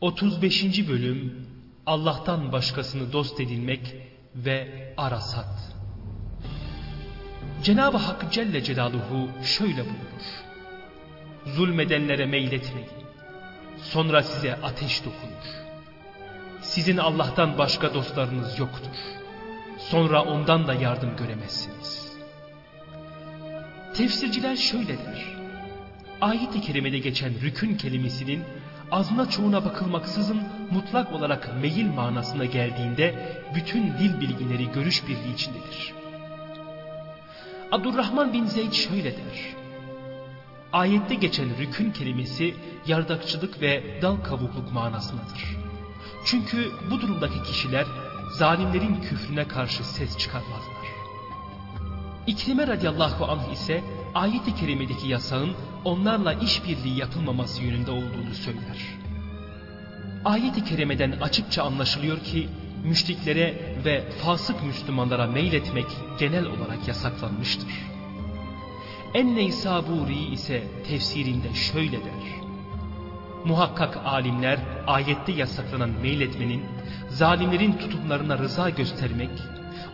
35. Bölüm Allah'tan başkasını dost edinmek ve arasat. Cenab-ı Hak Celle Celaluhu şöyle buyurur. Zulmedenlere meyletmeyin. Sonra size ateş dokunur. Sizin Allah'tan başka dostlarınız yoktur. Sonra ondan da yardım göremezsiniz. Tefsirciler şöyle der. Ayet-i kerimede geçen rükün kelimesinin azına çoğuna bakılmaksızın mutlak olarak meyil manasına geldiğinde bütün dil bilgileri görüş birliği içindedir. Abdurrahman bin Zeyd şöyle der. Ayette geçen rükün kelimesi yardakçılık ve dal kavukluk manasındadır. Çünkü bu durumdaki kişiler zalimlerin küfrüne karşı ses çıkarmazlar. İkrime radiyallahu anh ise ayet-i kerimedeki yasağın onlarla işbirliği yapılmaması yönünde olduğunu söyler. Ayet-i kerimeden açıkça anlaşılıyor ki müşriklere ve fasık Müslümanlara meyletmek genel olarak yasaklanmıştır. En-Neysaburi ise tefsirinde şöyle der. Muhakkak alimler ayette yasaklanan meyletmenin zalimlerin tutumlarına rıza göstermek,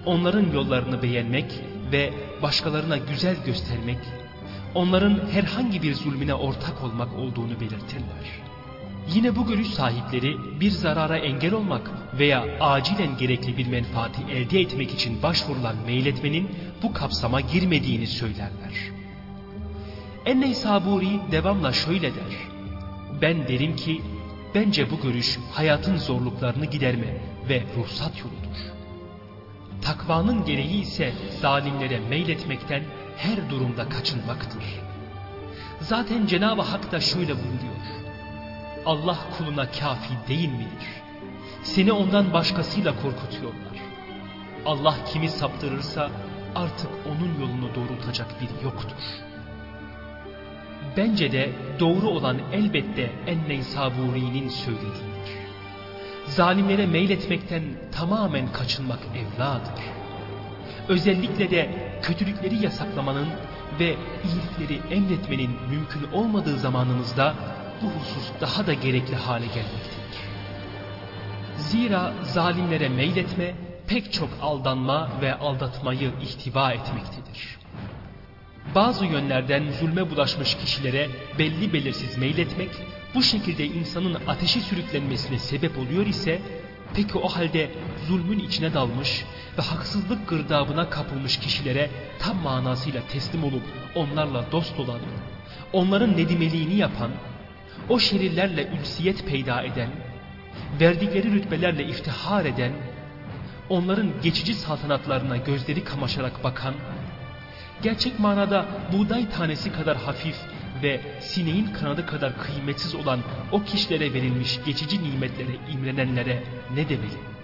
onların yollarını beğenmek ve başkalarına güzel göstermek, onların herhangi bir zulmüne ortak olmak olduğunu belirtirler. Yine bu görüş sahipleri bir zarara engel olmak veya acilen gerekli bir menfaati elde etmek için başvurulan meyletmenin bu kapsama girmediğini söylerler. Enne Saburi devamla şöyle der. Ben derim ki bence bu görüş hayatın zorluklarını giderme ve ruhsat yoludur. Takvanın gereği ise zalimlere meyletmekten her durumda kaçınmaktır. Zaten Cenab-ı Hak da şöyle buyuruyor. Allah kuluna kafi değil midir? Seni ondan başkasıyla korkutuyorlar. Allah kimi saptırırsa artık onun yolunu doğrultacak biri yoktur. Bence de doğru olan elbette Enne Saburi'nin söylediğidir. Zalimlere meyletmekten tamamen kaçınmak evladır. Özellikle de kötülükleri yasaklamanın ve iyilikleri emretmenin mümkün olmadığı zamanımızda bu husus daha da gerekli hale gelmektedir. Zira zalimlere meyletme pek çok aldanma ve aldatmayı ihtiva etmektedir. Bazı yönlerden zulme bulaşmış kişilere belli belirsiz meyletmek bu şekilde insanın ateşe sürüklenmesine sebep oluyor ise peki o halde zulmün içine dalmış ve haksızlık gırdabına kapılmış kişilere tam manasıyla teslim olup onlarla dost olan, onların nedimeliğini yapan, o şerirlerle ülsiyet peyda eden, verdikleri rütbelerle iftihar eden, onların geçici saltanatlarına gözleri kamaşarak bakan, gerçek manada buğday tanesi kadar hafif ve sineğin kanadı kadar kıymetsiz olan o kişilere verilmiş geçici nimetlere imrenenlere ne demeli?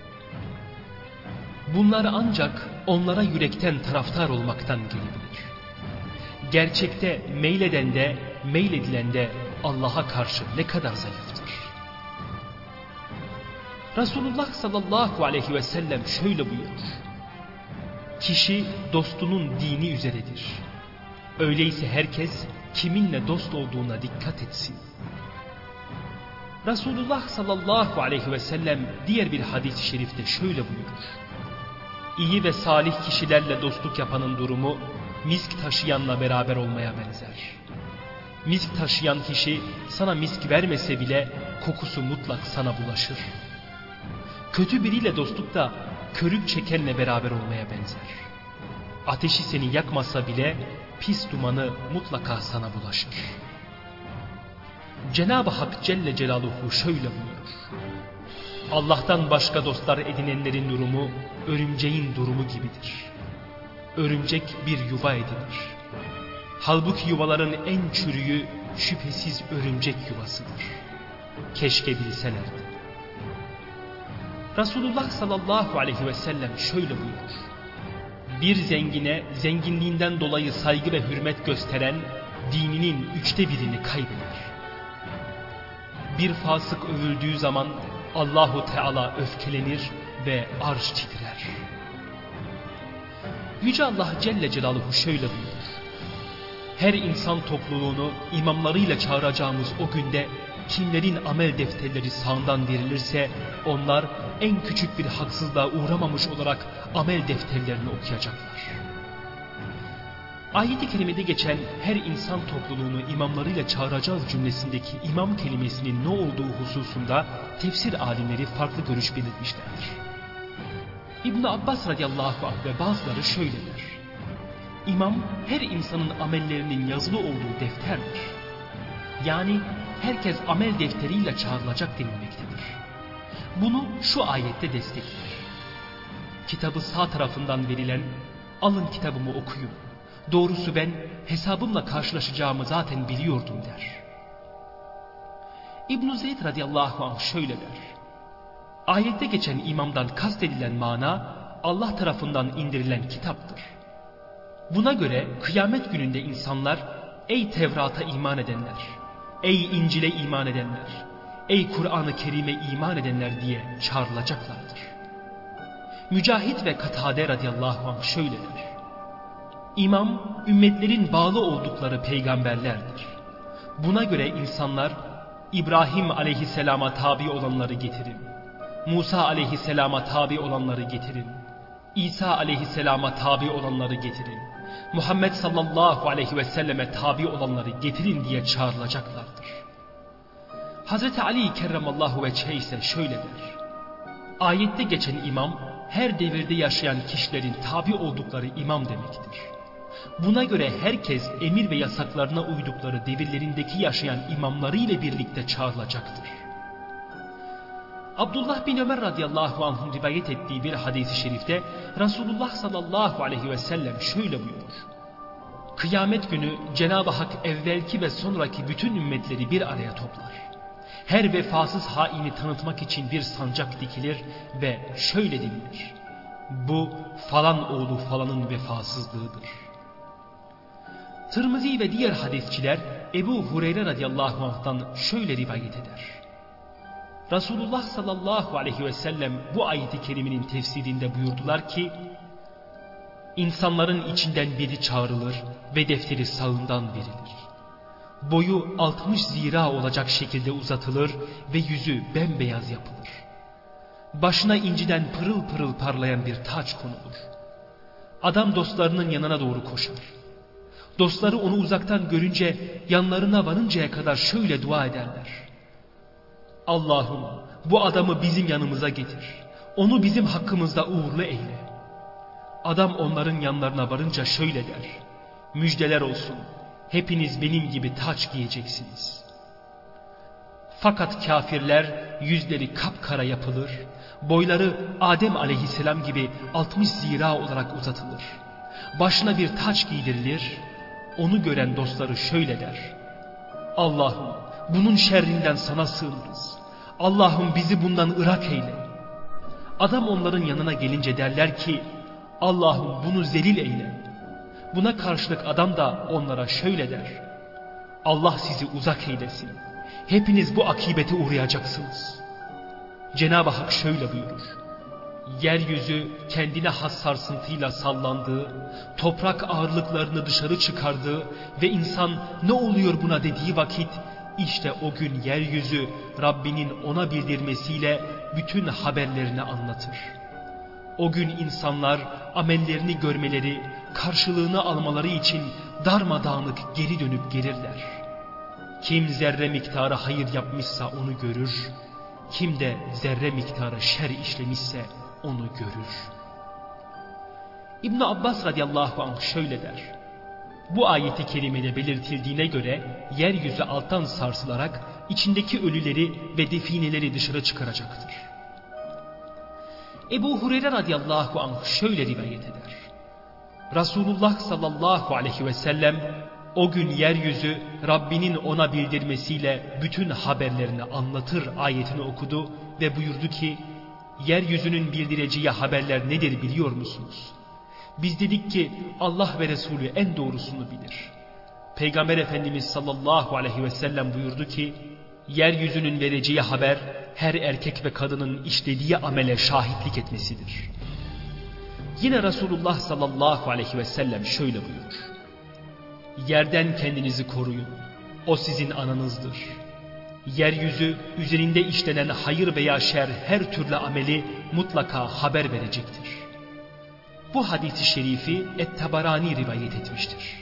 Bunlar ancak onlara yürekten taraftar olmaktan gelebilir. Gerçekte meyleden de meyledilen de Allah'a karşı ne kadar zayıftır. Resulullah sallallahu aleyhi ve sellem şöyle buyurur. Kişi dostunun dini üzeredir. Öyleyse herkes kiminle dost olduğuna dikkat etsin. Resulullah sallallahu aleyhi ve sellem diğer bir hadis-i şerifte şöyle buyurur. İyi ve salih kişilerle dostluk yapanın durumu misk taşıyanla beraber olmaya benzer. Misk taşıyan kişi sana misk vermese bile kokusu mutlak sana bulaşır. Kötü biriyle dostluk da körük çekenle beraber olmaya benzer. Ateşi seni yakmasa bile pis dumanı mutlaka sana bulaşır. Cenab-ı Hak Celle Celaluhu şöyle buyurur. Allah'tan başka dostlar edinenlerin durumu örümceğin durumu gibidir. Örümcek bir yuva edinir. Halbuki yuvaların en çürüğü şüphesiz örümcek yuvasıdır. Keşke bilselerdi. Resulullah sallallahu aleyhi ve sellem şöyle buyurur. Bir zengine zenginliğinden dolayı saygı ve hürmet gösteren dininin üçte birini kaybeder. Bir fasık övüldüğü zaman Allahu Teala öfkelenir ve arş titrer. Yüce Allah Celle Celaluhu şöyle buyurur. Her insan topluluğunu imamlarıyla çağıracağımız o günde kimlerin amel defterleri sağından verilirse onlar en küçük bir haksızlığa uğramamış olarak amel defterlerini okuyacaklar. Ayet-i kerimede geçen her insan topluluğunu imamlarıyla çağıracağız cümlesindeki imam kelimesinin ne olduğu hususunda tefsir alimleri farklı görüş belirtmişlerdir. İbn Abbas radıyallahu anh ve bazıları şöyle der. İmam her insanın amellerinin yazılı olduğu defterdir. Yani herkes amel defteriyle çağrılacak denilmektedir. Bunu şu ayette destekler. Kitabı sağ tarafından verilen alın kitabımı okuyun. Doğrusu ben hesabımla karşılaşacağımı zaten biliyordum der. İbn-i Zeyd radıyallahu anh şöyle der. Ayette geçen imamdan kastedilen mana Allah tarafından indirilen kitaptır. Buna göre kıyamet gününde insanlar ey Tevrat'a iman edenler, ey İncil'e iman edenler, ey Kur'an-ı Kerim'e iman edenler diye çağrılacaklardır. Mücahit ve Katade radıyallahu anh şöyle der. İmam, ümmetlerin bağlı oldukları peygamberlerdir. Buna göre insanlar, İbrahim aleyhisselama tabi olanları getirin. Musa aleyhisselama tabi olanları getirin. İsa aleyhisselama tabi olanları getirin. Muhammed sallallahu aleyhi ve selleme tabi olanları getirin diye çağrılacaklardır. Hazreti Ali kerramallahu ve ise şöyle der. Ayette geçen imam, her devirde yaşayan kişilerin tabi oldukları imam demektir. Buna göre herkes emir ve yasaklarına uydukları devirlerindeki yaşayan imamları ile birlikte çağrılacaktır. Abdullah bin Ömer radıyallahu anh'ın rivayet ettiği bir hadisi şerifte Resulullah sallallahu aleyhi ve sellem şöyle buyurur. Kıyamet günü Cenab-ı Hak evvelki ve sonraki bütün ümmetleri bir araya toplar. Her vefasız haini tanıtmak için bir sancak dikilir ve şöyle denilir. Bu falan oğlu falanın vefasızlığıdır. Tirmizi ve diğer hadisçiler Ebu Hureyre radıyallahu anh'tan şöyle rivayet eder. Resulullah sallallahu aleyhi ve sellem bu ayeti kerimenin tefsirinde buyurdular ki İnsanların içinden biri çağrılır ve defteri sağından verilir. Boyu 60 zira olacak şekilde uzatılır ve yüzü bembeyaz yapılır. Başına inciden pırıl pırıl parlayan bir taç konulur. Adam dostlarının yanına doğru koşar. Dostları onu uzaktan görünce yanlarına varıncaya kadar şöyle dua ederler. Allah'ım bu adamı bizim yanımıza getir. Onu bizim hakkımızda uğurlu eyle. Adam onların yanlarına varınca şöyle der. Müjdeler olsun. Hepiniz benim gibi taç giyeceksiniz. Fakat kafirler yüzleri kapkara yapılır. Boyları Adem aleyhisselam gibi 60 zira olarak uzatılır. Başına bir taç giydirilir. Onu gören dostları şöyle der. Allah'ım bunun şerrinden sana sığınırız. Allah'ım bizi bundan ırak eyle. Adam onların yanına gelince derler ki Allah'ım bunu zelil eyle. Buna karşılık adam da onlara şöyle der. Allah sizi uzak eylesin. Hepiniz bu akibete uğrayacaksınız. Cenab-ı Hak şöyle buyurur. Yeryüzü kendine has sarsıntıyla sallandığı, toprak ağırlıklarını dışarı çıkardığı ve insan ne oluyor buna dediği vakit işte o gün yeryüzü Rabbinin ona bildirmesiyle bütün haberlerini anlatır. O gün insanlar amellerini görmeleri, karşılığını almaları için darmadağınık geri dönüp gelirler. Kim zerre miktarı hayır yapmışsa onu görür, kim de zerre miktarı şer işlemişse onu görür. İbn Abbas radıyallahu anh şöyle der. Bu ayeti kerimede belirtildiğine göre yeryüzü alttan sarsılarak içindeki ölüleri ve defineleri dışarı çıkaracaktır. Ebu Hureyre radıyallahu anh şöyle rivayet eder. Resulullah sallallahu aleyhi ve sellem o gün yeryüzü Rabbinin ona bildirmesiyle bütün haberlerini anlatır ayetini okudu ve buyurdu ki yeryüzünün bildireceği haberler nedir biliyor musunuz? Biz dedik ki Allah ve Resulü en doğrusunu bilir. Peygamber Efendimiz sallallahu aleyhi ve sellem buyurdu ki yeryüzünün vereceği haber her erkek ve kadının işlediği amele şahitlik etmesidir. Yine Resulullah sallallahu aleyhi ve sellem şöyle buyurur. Yerden kendinizi koruyun. O sizin ananızdır. Yeryüzü üzerinde işlenen hayır veya şer her türlü ameli mutlaka haber verecektir. Bu hadisi şerifi Et-Tabarani rivayet etmiştir.